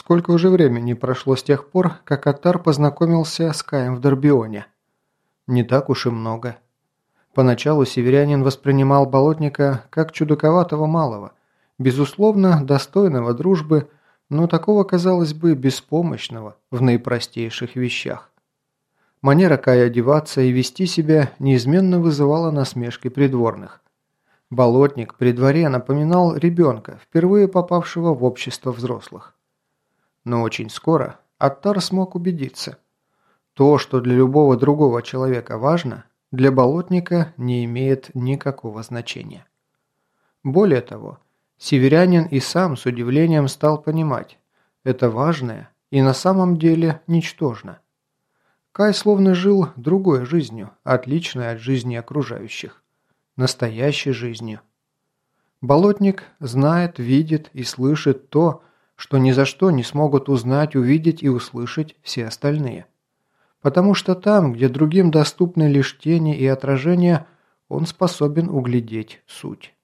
Сколько уже времени прошло с тех пор, как Атар познакомился с Каем в Дорбионе? Не так уж и много. Поначалу северянин воспринимал болотника как чудаковатого малого, безусловно, достойного дружбы, но такого, казалось бы, беспомощного в наипростейших вещах. Манера Кая одеваться и вести себя неизменно вызывала насмешки придворных. Болотник при дворе напоминал ребенка, впервые попавшего в общество взрослых. Но очень скоро Аттар смог убедиться. То, что для любого другого человека важно, для болотника не имеет никакого значения. Более того, северянин и сам с удивлением стал понимать, это важное и на самом деле ничтожно. Кай словно жил другой жизнью, отличной от жизни окружающих. Настоящей жизнью. Болотник знает, видит и слышит то, что ни за что не смогут узнать, увидеть и услышать все остальные. Потому что там, где другим доступны лишь тени и отражения, он способен углядеть суть.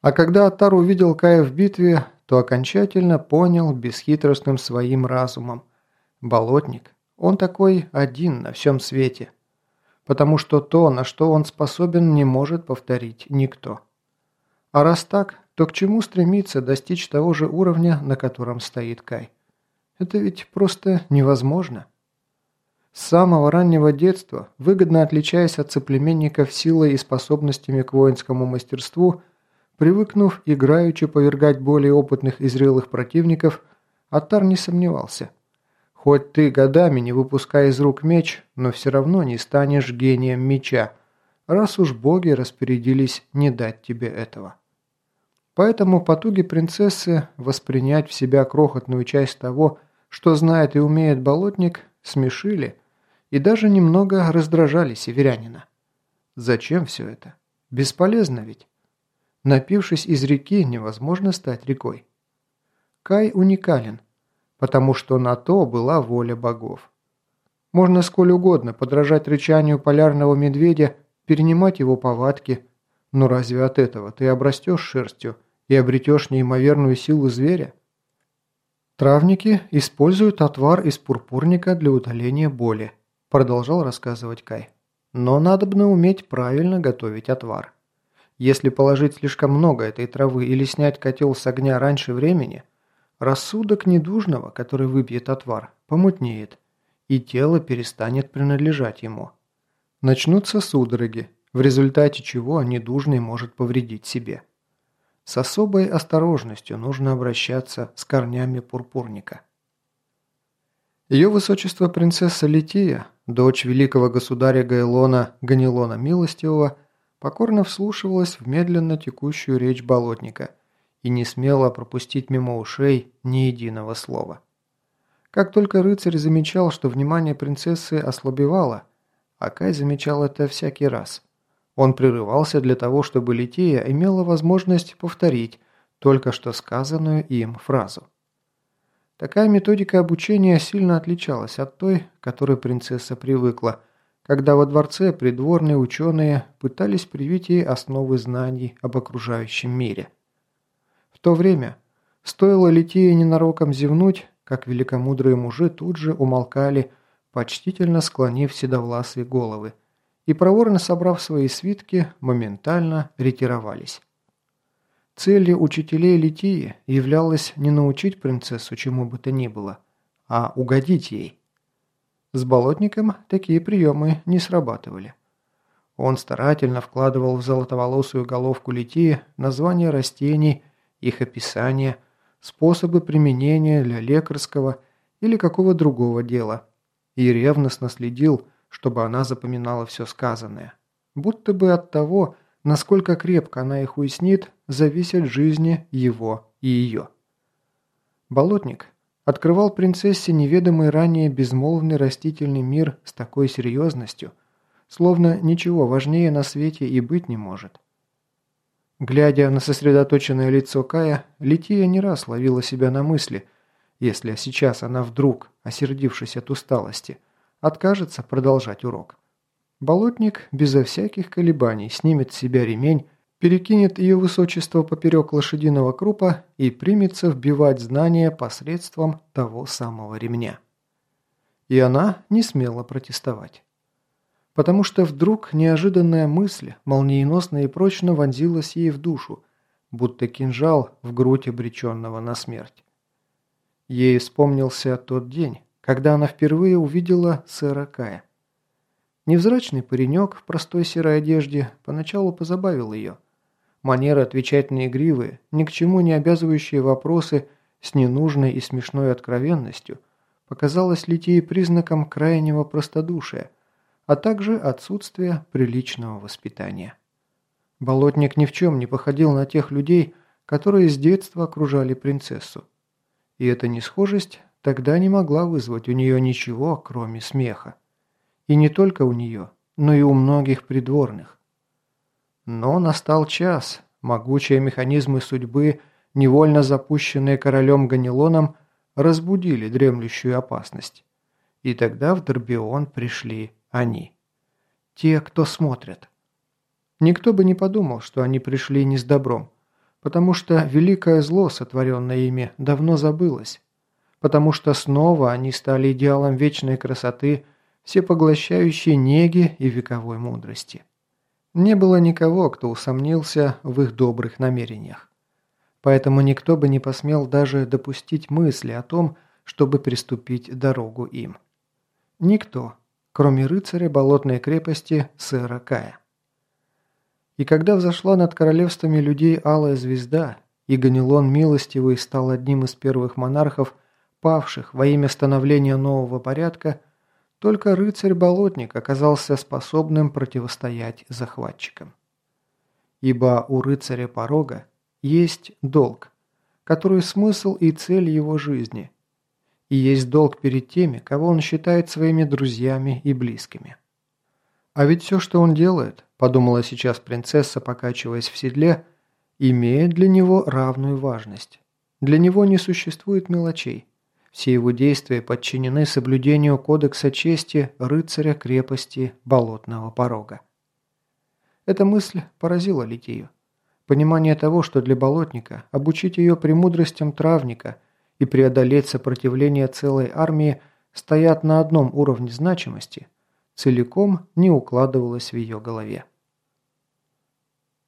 А когда Атар увидел Кая в битве, то окончательно понял бесхитростным своим разумом. Болотник, он такой один на всем свете. Потому что то, на что он способен, не может повторить никто. А раз так, то к чему стремиться достичь того же уровня, на котором стоит Кай? Это ведь просто невозможно. С самого раннего детства, выгодно отличаясь от соплеменников силой и способностями к воинскому мастерству, привыкнув играючи повергать более опытных и зрелых противников, Атар не сомневался. Хоть ты годами не выпускай из рук меч, но все равно не станешь гением меча, раз уж боги распорядились не дать тебе этого. Поэтому потуги принцессы воспринять в себя крохотную часть того, что знает и умеет болотник, смешили – и даже немного раздражали северянина. Зачем все это? Бесполезно ведь. Напившись из реки, невозможно стать рекой. Кай уникален, потому что на то была воля богов. Можно сколь угодно подражать рычанию полярного медведя, перенимать его повадки, но разве от этого ты обрастешь шерстью и обретешь неимоверную силу зверя? Травники используют отвар из пурпурника для удаления боли продолжал рассказывать Кай. Но надобно уметь правильно готовить отвар. Если положить слишком много этой травы или снять котел с огня раньше времени, рассудок недужного, который выпьет отвар, помутнеет, и тело перестанет принадлежать ему. Начнутся судороги, в результате чего недужный может повредить себе. С особой осторожностью нужно обращаться с корнями пурпурника. Ее высочество принцесса Лития Дочь великого государя Гайлона Ганилона Милостивого покорно вслушивалась в медленно текущую речь болотника и не смела пропустить мимо ушей ни единого слова. Как только рыцарь замечал, что внимание принцессы ослабевало, Акай замечал это всякий раз. Он прерывался для того, чтобы Лития имела возможность повторить только что сказанную им фразу. Такая методика обучения сильно отличалась от той, к которой принцесса привыкла, когда во дворце придворные ученые пытались привить ей основы знаний об окружающем мире. В то время, стоило Литии ненароком зевнуть, как великомудрые мужи тут же умолкали, почтительно склонив седовласые головы, и проворно собрав свои свитки, моментально ретировались. Целью учителей Литии являлось не научить принцессу чему бы то ни было, а угодить ей. С болотником такие приемы не срабатывали. Он старательно вкладывал в золотоволосую головку Литии названия растений, их описание, способы применения для лекарского или какого другого дела, и ревностно следил, чтобы она запоминала все сказанное. Будто бы от того, насколько крепко она их уяснит, зависят жизни его и ее. Болотник открывал принцессе неведомый ранее безмолвный растительный мир с такой серьезностью, словно ничего важнее на свете и быть не может. Глядя на сосредоточенное лицо Кая, Лития не раз ловила себя на мысли, если сейчас она вдруг, осердившись от усталости, откажется продолжать урок. Болотник безо всяких колебаний снимет с себя ремень перекинет ее высочество поперек лошадиного крупа и примется вбивать знания посредством того самого ремня. И она не смела протестовать. Потому что вдруг неожиданная мысль молниеносно и прочно вонзилась ей в душу, будто кинжал в грудь обреченного на смерть. Ей вспомнился тот день, когда она впервые увидела сэра Кая. Невзрачный паренек в простой серой одежде поначалу позабавил ее. Манера отвечать на игривые, ни к чему не обязывающие вопросы с ненужной и смешной откровенностью показалась Литии признаком крайнего простодушия, а также отсутствия приличного воспитания. Болотник ни в чем не походил на тех людей, которые с детства окружали принцессу. И эта несхожесть тогда не могла вызвать у нее ничего, кроме смеха. И не только у нее, но и у многих придворных. Но настал час, могучие механизмы судьбы, невольно запущенные королем Ганилоном, разбудили дремлющую опасность. И тогда в Дорбион пришли они. Те, кто смотрят. Никто бы не подумал, что они пришли не с добром, потому что великое зло, сотворенное ими, давно забылось, потому что снова они стали идеалом вечной красоты, всепоглощающей неги и вековой мудрости. Не было никого, кто усомнился в их добрых намерениях. Поэтому никто бы не посмел даже допустить мысли о том, чтобы приступить дорогу им. Никто, кроме рыцаря болотной крепости сэра Кая. И когда взошла над королевствами людей алая звезда, и Ганилон Милостивый стал одним из первых монархов, павших во имя становления нового порядка, только рыцарь-болотник оказался способным противостоять захватчикам. Ибо у рыцаря порога есть долг, который смысл и цель его жизни, и есть долг перед теми, кого он считает своими друзьями и близкими. А ведь все, что он делает, подумала сейчас принцесса, покачиваясь в седле, имеет для него равную важность. Для него не существует мелочей. Все его действия подчинены соблюдению кодекса чести рыцаря крепости болотного порога. Эта мысль поразила Литию. Понимание того, что для болотника обучить ее премудростям травника и преодолеть сопротивление целой армии стоят на одном уровне значимости, целиком не укладывалось в ее голове.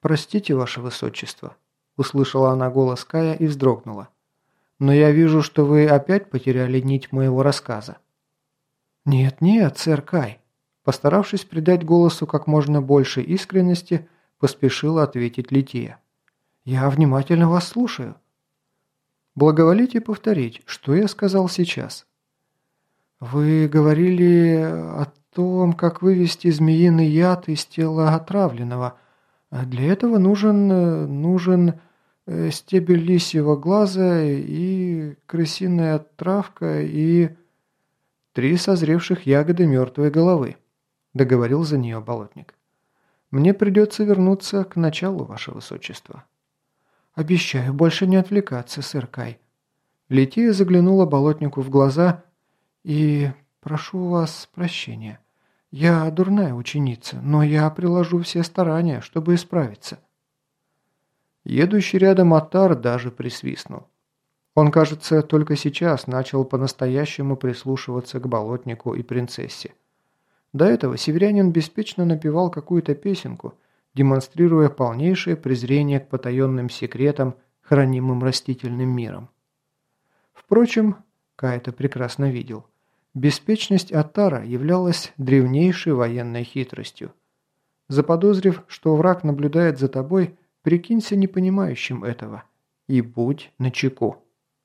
«Простите, ваше высочество», – услышала она голос Кая и вздрогнула но я вижу, что вы опять потеряли нить моего рассказа». «Нет-нет, сэр Кай», постаравшись придать голосу как можно больше искренности, поспешила ответить Лития. «Я внимательно вас слушаю». «Благоволите повторить, что я сказал сейчас». «Вы говорили о том, как вывести змеиный яд из тела отравленного. Для этого нужен... нужен...» Э, стебель лисьего глаза и крысиная травка и... Три созревших ягоды мертвой головы, договорил за нее болотник. Мне придется вернуться к началу, ваше высочество. Обещаю больше не отвлекаться, сэр Кай. Летия заглянула болотнику в глаза и... Прошу вас прощения. Я дурная ученица, но я приложу все старания, чтобы исправиться. Едущий рядом Атар даже присвистнул. Он, кажется, только сейчас начал по-настоящему прислушиваться к болотнику и принцессе. До этого северянин беспечно напевал какую-то песенку, демонстрируя полнейшее презрение к потаенным секретам, хранимым растительным миром. Впрочем, Кай это прекрасно видел. Беспечность Атара являлась древнейшей военной хитростью. Заподозрив, что враг наблюдает за тобой, Прикинься непонимающим этого и будь начеку.